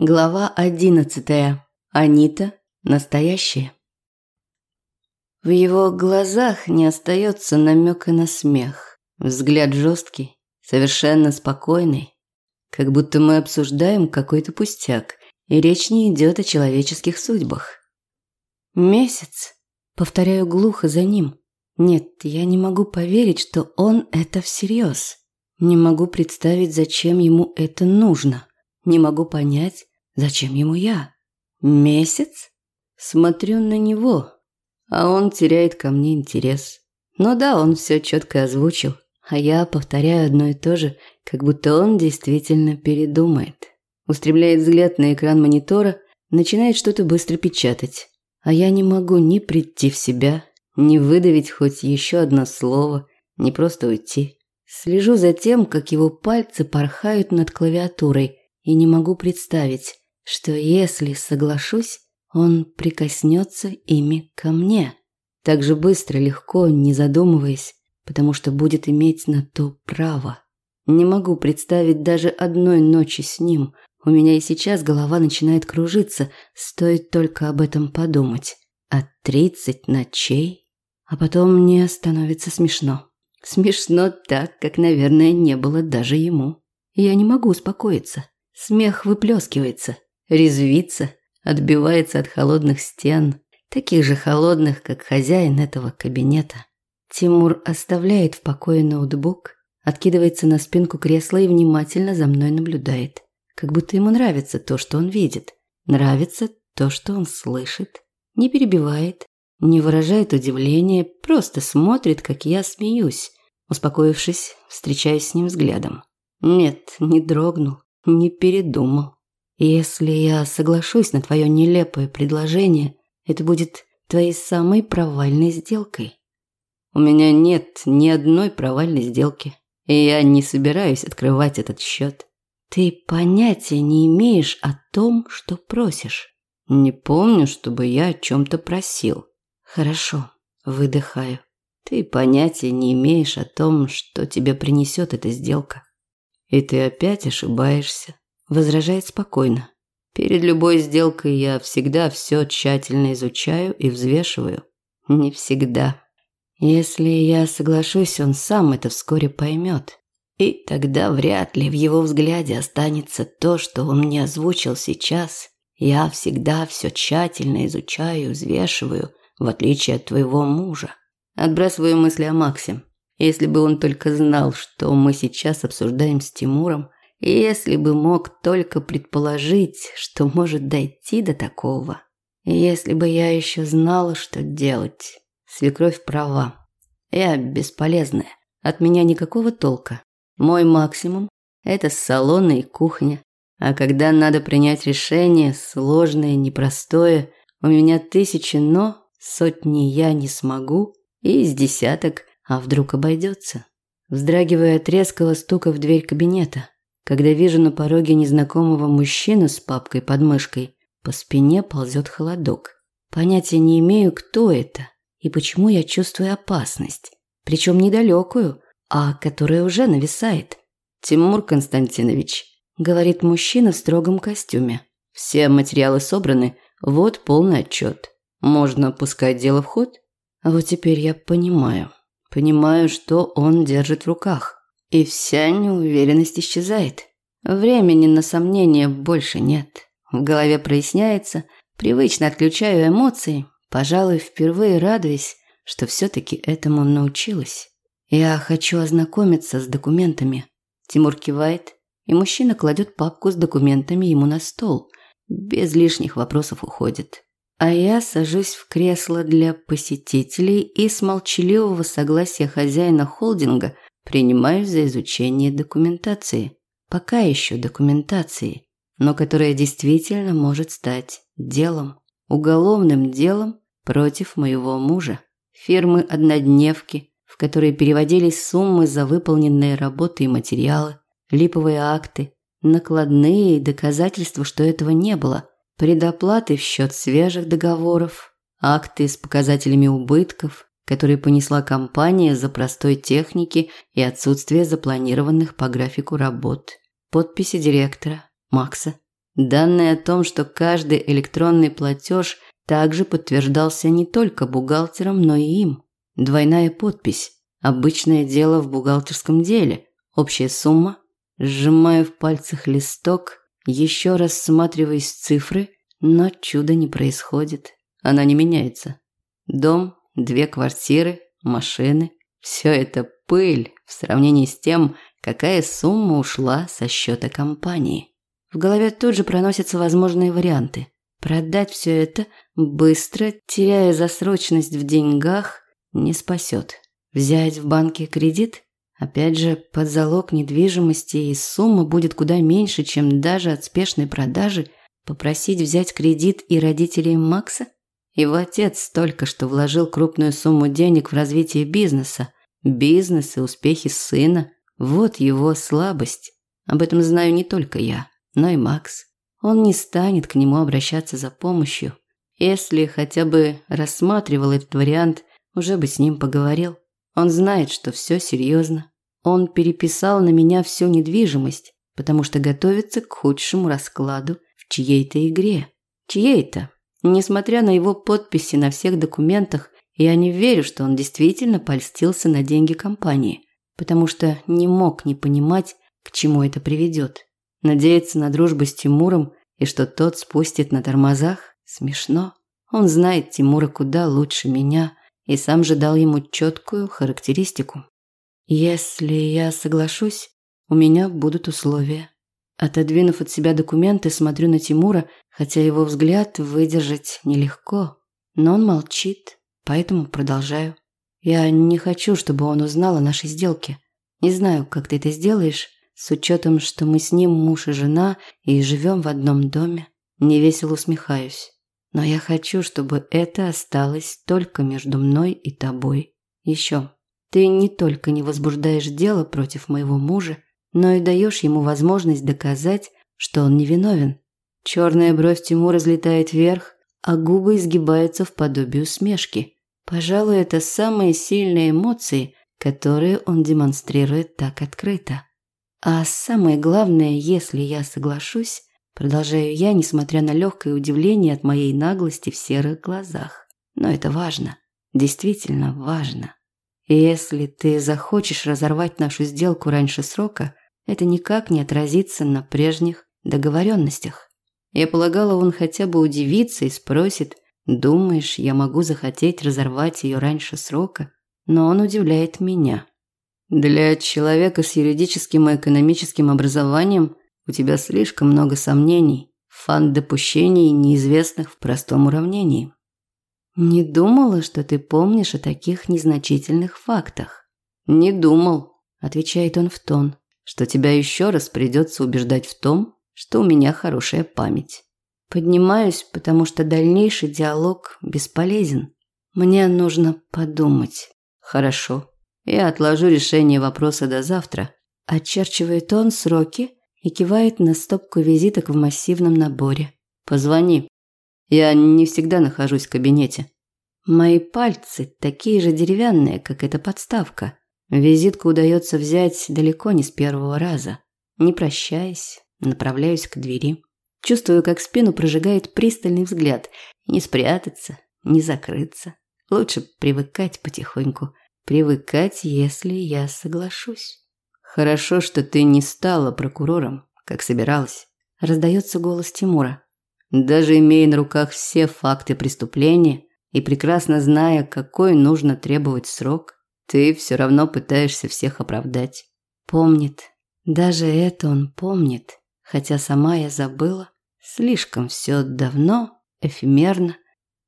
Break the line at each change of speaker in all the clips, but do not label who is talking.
Глава одиннадцатая. Анита. Настоящая. В его глазах не остается намека на смех. Взгляд жесткий, совершенно спокойный. Как будто мы обсуждаем какой-то пустяк, и речь не идет о человеческих судьбах. Месяц. Повторяю глухо за ним. Нет, я не могу поверить, что он это всерьез. Не могу представить, зачем ему это нужно. Не могу понять, Зачем ему я? Месяц? Смотрю на него, а он теряет ко мне интерес. Ну да, он все четко озвучил, а я повторяю одно и то же, как будто он действительно передумает. Устремляет взгляд на экран монитора, начинает что-то быстро печатать. А я не могу ни прийти в себя, ни выдавить хоть еще одно слово, ни просто уйти. Слежу за тем, как его пальцы порхают над клавиатурой, и не могу представить, что если соглашусь, он прикоснется ими ко мне. Так же быстро, легко, не задумываясь, потому что будет иметь на то право. Не могу представить даже одной ночи с ним. У меня и сейчас голова начинает кружиться, стоит только об этом подумать. А тридцать ночей? А потом мне становится смешно. Смешно так, как, наверное, не было даже ему. Я не могу успокоиться. Смех выплескивается резвится, отбивается от холодных стен, таких же холодных, как хозяин этого кабинета. Тимур оставляет в покое ноутбук, откидывается на спинку кресла и внимательно за мной наблюдает. Как будто ему нравится то, что он видит. Нравится то, что он слышит. Не перебивает, не выражает удивления, просто смотрит, как я смеюсь. Успокоившись, встречаюсь с ним взглядом. Нет, не дрогнул, не передумал. Если я соглашусь на твое нелепое предложение, это будет твоей самой провальной сделкой. У меня нет ни одной провальной сделки, и я не собираюсь открывать этот счет. Ты понятия не имеешь о том, что просишь. Не помню, чтобы я о чем-то просил. Хорошо, выдыхаю. Ты понятия не имеешь о том, что тебе принесет эта сделка. И ты опять ошибаешься возражает спокойно. Перед любой сделкой я всегда все тщательно изучаю и взвешиваю. Не всегда. Если я соглашусь, он сам это вскоре поймет. И тогда вряд ли в его взгляде останется то, что он мне озвучил сейчас. Я всегда все тщательно изучаю взвешиваю, в отличие от твоего мужа. Отбрасываю мысли о Максе. Если бы он только знал, что мы сейчас обсуждаем с Тимуром, если бы мог только предположить, что может дойти до такого. Если бы я еще знала, что делать. Свекровь права. Я бесполезная. От меня никакого толка. Мой максимум – это салоны и кухня. А когда надо принять решение, сложное, непростое, у меня тысячи «но», сотни «я» не смогу, и из десяток «а вдруг обойдется». Вздрагивая от резкого стука в дверь кабинета – когда вижу на пороге незнакомого мужчину с папкой под мышкой, по спине ползет холодок. Понятия не имею, кто это и почему я чувствую опасность. Причем недалекую, а которая уже нависает. «Тимур Константинович», – говорит мужчина в строгом костюме. «Все материалы собраны, вот полный отчет. Можно пускать дело в ход?» А вот теперь я понимаю. Понимаю, что он держит в руках. И вся неуверенность исчезает. Времени на сомнения больше нет. В голове проясняется, привычно отключаю эмоции, пожалуй, впервые радуясь, что все-таки этому научилась. Я хочу ознакомиться с документами. Тимур кивает, и мужчина кладет папку с документами ему на стол. Без лишних вопросов уходит. А я сажусь в кресло для посетителей и с молчаливого согласия хозяина холдинга – принимаюсь за изучение документации. Пока еще документации, но которая действительно может стать делом, уголовным делом против моего мужа. Фирмы однодневки, в которые переводились суммы за выполненные работы и материалы, липовые акты, накладные и доказательства, что этого не было, предоплаты в счет свежих договоров, акты с показателями убытков, которые понесла компания за простой техники и отсутствие запланированных по графику работ. Подписи директора, Макса. Данные о том, что каждый электронный платеж также подтверждался не только бухгалтером, но и им. Двойная подпись. Обычное дело в бухгалтерском деле. Общая сумма. Сжимаю в пальцах листок, еще раз всматриваясь в цифры, но чуда не происходит. Она не меняется. Дом, две квартиры, машины. Все это пыль в сравнении с тем, какая сумма ушла со счета компании. В голове тут же проносятся возможные варианты. Продать все это быстро, теряя засрочность в деньгах, не спасет. Взять в банке кредит? Опять же, под залог недвижимости и сумма будет куда меньше, чем даже от спешной продажи. Попросить взять кредит и родителей Макса? Его отец только что вложил крупную сумму денег в развитие бизнеса. Бизнес и успехи сына – вот его слабость. Об этом знаю не только я, но и Макс. Он не станет к нему обращаться за помощью. Если хотя бы рассматривал этот вариант, уже бы с ним поговорил. Он знает, что все серьезно. Он переписал на меня всю недвижимость, потому что готовится к худшему раскладу в чьей-то игре. Чьей-то. Несмотря на его подписи на всех документах, я не верю, что он действительно польстился на деньги компании, потому что не мог не понимать, к чему это приведет. Надеяться на дружбу с Тимуром и что тот спустит на тормозах смешно. Он знает Тимура куда лучше меня и сам же дал ему четкую характеристику. Если я соглашусь, у меня будут условия. Отодвинув от себя документы, смотрю на Тимура, хотя его взгляд выдержать нелегко. Но он молчит, поэтому продолжаю. Я не хочу, чтобы он узнал о нашей сделке. Не знаю, как ты это сделаешь, с учетом, что мы с ним муж и жена и живем в одном доме, невесело усмехаюсь. Но я хочу, чтобы это осталось только между мной и тобой. Еще. Ты не только не возбуждаешь дело против моего мужа, но и даешь ему возможность доказать, что он невиновен. Черная бровь Тимура разлетает вверх, а губы изгибаются в подобие усмешки. Пожалуй, это самые сильные эмоции, которые он демонстрирует так открыто. А самое главное, если я соглашусь, продолжаю я, несмотря на легкое удивление от моей наглости в серых глазах. Но это важно. Действительно важно. Если ты захочешь разорвать нашу сделку раньше срока, это никак не отразится на прежних договоренностях. Я полагала, он хотя бы удивится и спросит, думаешь, я могу захотеть разорвать ее раньше срока? Но он удивляет меня. Для человека с юридическим и экономическим образованием у тебя слишком много сомнений, фан допущений, неизвестных в простом уравнении. Не думала, что ты помнишь о таких незначительных фактах. Не думал, отвечает он в тон, что тебя еще раз придется убеждать в том, что у меня хорошая память. Поднимаюсь, потому что дальнейший диалог бесполезен. Мне нужно подумать. Хорошо. Я отложу решение вопроса до завтра. Очерчивает он сроки и кивает на стопку визиток в массивном наборе. Позвони. Я не всегда нахожусь в кабинете. Мои пальцы такие же деревянные, как эта подставка. Визитку удается взять далеко не с первого раза. Не прощаясь, направляюсь к двери. Чувствую, как спину прожигает пристальный взгляд. Не спрятаться, не закрыться. Лучше привыкать потихоньку привыкать, если я соглашусь. Хорошо, что ты не стала прокурором, как собиралась. Раздается голос Тимура. Даже имея на руках все факты преступления и прекрасно зная, какой нужно требовать срок, ты все равно пытаешься всех оправдать. Помнит. Даже это он помнит, хотя сама я забыла. Слишком все давно, эфемерно,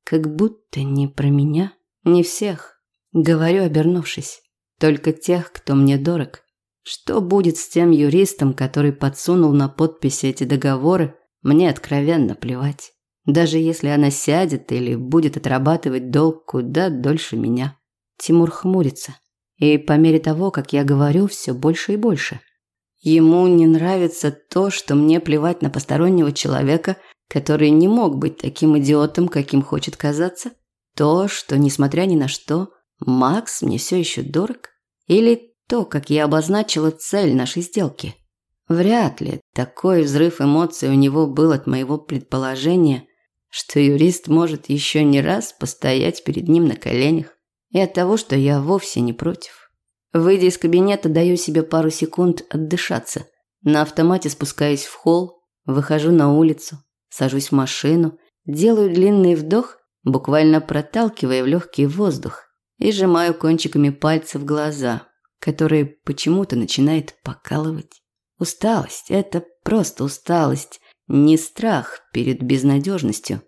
как будто не про меня, не всех. Говорю, обернувшись. Только тех, кто мне дорог. Что будет с тем юристом, который подсунул на подписи эти договоры, мне откровенно плевать. Даже если она сядет или будет отрабатывать долг куда дольше меня. Тимур хмурится. И по мере того, как я говорю, все больше и больше. Ему не нравится то, что мне плевать на постороннего человека, который не мог быть таким идиотом, каким хочет казаться. То, что, несмотря ни на что, Макс мне все еще дорог? Или то, как я обозначила цель нашей сделки? Вряд ли Такой взрыв эмоций у него был от моего предположения, что юрист может еще не раз постоять перед ним на коленях, и от того, что я вовсе не против. Выйдя из кабинета, даю себе пару секунд отдышаться. На автомате спускаюсь в холл, выхожу на улицу, сажусь в машину, делаю длинный вдох, буквально проталкивая в легкий воздух, и сжимаю кончиками пальцев глаза, которые почему-то начинает покалывать. Усталость – это просто усталость, не страх перед безнадежностью.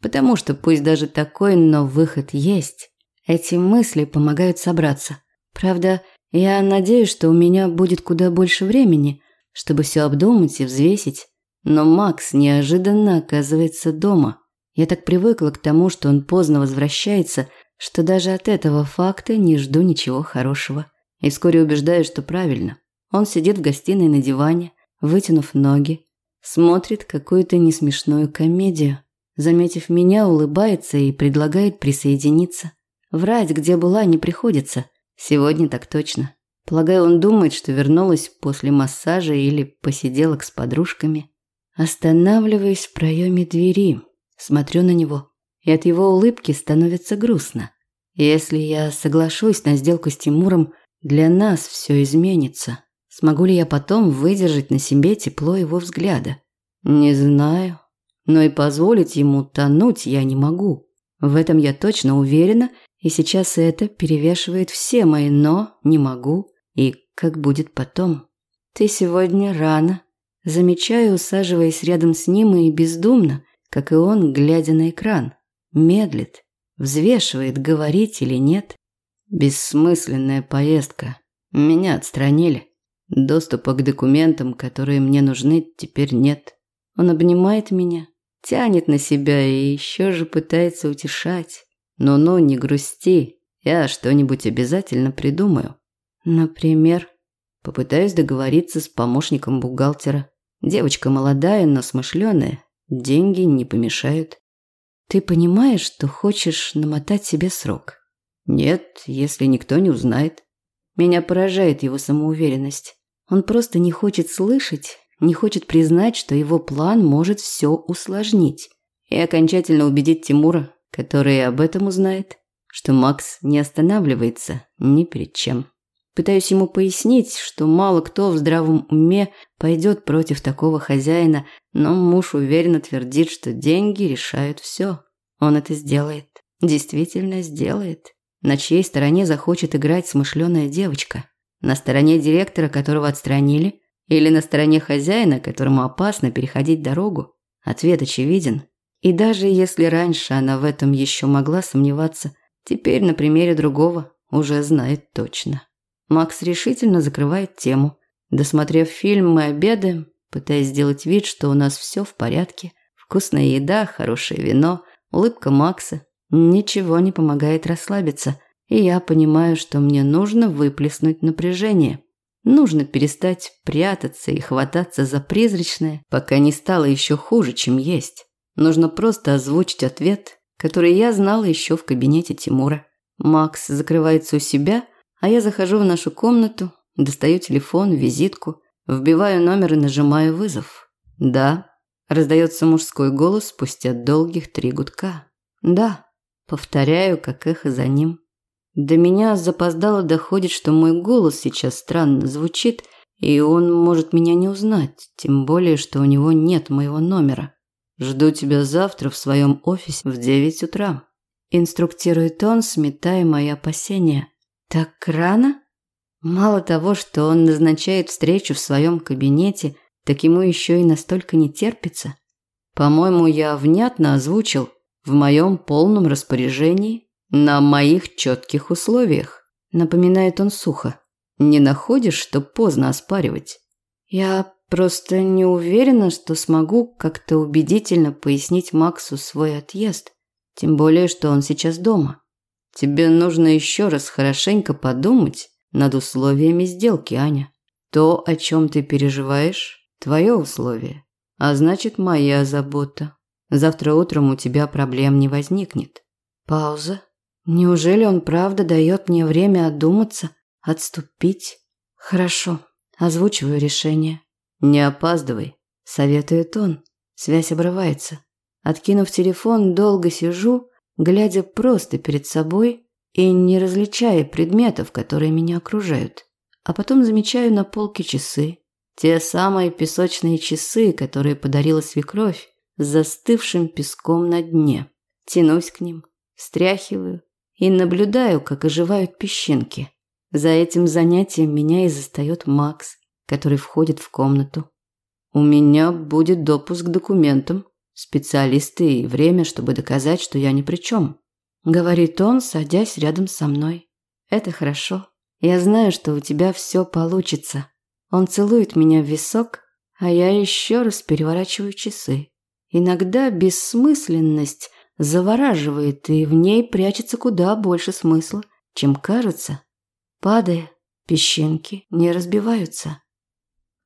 Потому что пусть даже такой, но выход есть. Эти мысли помогают собраться. Правда, я надеюсь, что у меня будет куда больше времени, чтобы все обдумать и взвесить. Но Макс неожиданно оказывается дома. Я так привыкла к тому, что он поздно возвращается, что даже от этого факта не жду ничего хорошего. И вскоре убеждаюсь, что правильно. Он сидит в гостиной на диване, вытянув ноги, смотрит какую-то несмешную комедию. Заметив меня, улыбается и предлагает присоединиться. Врать, где была, не приходится. Сегодня так точно. Полагаю, он думает, что вернулась после массажа или посиделок с подружками. Останавливаюсь в проеме двери, смотрю на него, и от его улыбки становится грустно. Если я соглашусь на сделку с Тимуром, для нас все изменится. Смогу ли я потом выдержать на себе тепло его взгляда? Не знаю. Но и позволить ему тонуть я не могу. В этом я точно уверена, и сейчас это перевешивает все мои «но», «не могу» и «как будет потом». Ты сегодня рано. Замечаю, усаживаясь рядом с ним и бездумно, как и он, глядя на экран. Медлит, взвешивает, говорить или нет. Бессмысленная поездка. Меня отстранили. Доступа к документам, которые мне нужны, теперь нет. Он обнимает меня, тянет на себя и еще же пытается утешать. Ну-ну, не грусти, я что-нибудь обязательно придумаю. Например, попытаюсь договориться с помощником бухгалтера. Девочка молодая, но смышленая, деньги не помешают. Ты понимаешь, что хочешь намотать себе срок? Нет, если никто не узнает. Меня поражает его самоуверенность. Он просто не хочет слышать, не хочет признать, что его план может все усложнить и окончательно убедить Тимура, который об этом узнает, что Макс не останавливается ни перед чем. Пытаюсь ему пояснить, что мало кто в здравом уме пойдет против такого хозяина, но муж уверенно твердит, что деньги решают все. Он это сделает. Действительно сделает. На чьей стороне захочет играть смышленая девочка? На стороне директора, которого отстранили, или на стороне хозяина, которому опасно переходить дорогу? Ответ очевиден. И даже если раньше она в этом еще могла сомневаться, теперь на примере другого уже знает точно. Макс решительно закрывает тему. Досмотрев фильм, мы обедаем, пытаясь сделать вид, что у нас все в порядке. Вкусная еда, хорошее вино, улыбка Макса. Ничего не помогает расслабиться – и я понимаю, что мне нужно выплеснуть напряжение. Нужно перестать прятаться и хвататься за призрачное, пока не стало еще хуже, чем есть. Нужно просто озвучить ответ, который я знала еще в кабинете Тимура. Макс закрывается у себя, а я захожу в нашу комнату, достаю телефон, визитку, вбиваю номер и нажимаю вызов. «Да», – раздается мужской голос спустя долгих три гудка. «Да», – повторяю, как эхо за ним. До меня запоздало доходит, что мой голос сейчас странно звучит, и он может меня не узнать, тем более, что у него нет моего номера. Жду тебя завтра в своем офисе в девять утра. Инструктирует он, сметая мои опасения. Так рано? Мало того, что он назначает встречу в своем кабинете, так ему еще и настолько не терпится. По-моему, я внятно озвучил в моем полном распоряжении на моих четких условиях, напоминает он сухо. Не находишь, что поздно оспаривать? Я просто не уверена, что смогу как-то убедительно пояснить Максу свой отъезд, тем более, что он сейчас дома. Тебе нужно еще раз хорошенько подумать над условиями сделки, Аня. То, о чем ты переживаешь, твое условие, а значит, моя забота. Завтра утром у тебя проблем не возникнет. Пауза. Неужели он правда дает мне время одуматься, отступить? Хорошо, озвучиваю решение. «Не опаздывай», – советует он. Связь обрывается. Откинув телефон, долго сижу, глядя просто перед собой и не различая предметов, которые меня окружают. А потом замечаю на полке часы. Те самые песочные часы, которые подарила свекровь, с застывшим песком на дне. Тянусь к ним, стряхиваю и наблюдаю, как оживают песчинки. За этим занятием меня и застает Макс, который входит в комнату. У меня будет допуск к документам, специалисты и время, чтобы доказать, что я ни при чем. Говорит он, садясь рядом со мной. Это хорошо. Я знаю, что у тебя все получится. Он целует меня в висок, а я еще раз переворачиваю часы. Иногда бессмысленность завораживает, и в ней прячется куда больше смысла, чем кажется. Падая, песчинки не разбиваются.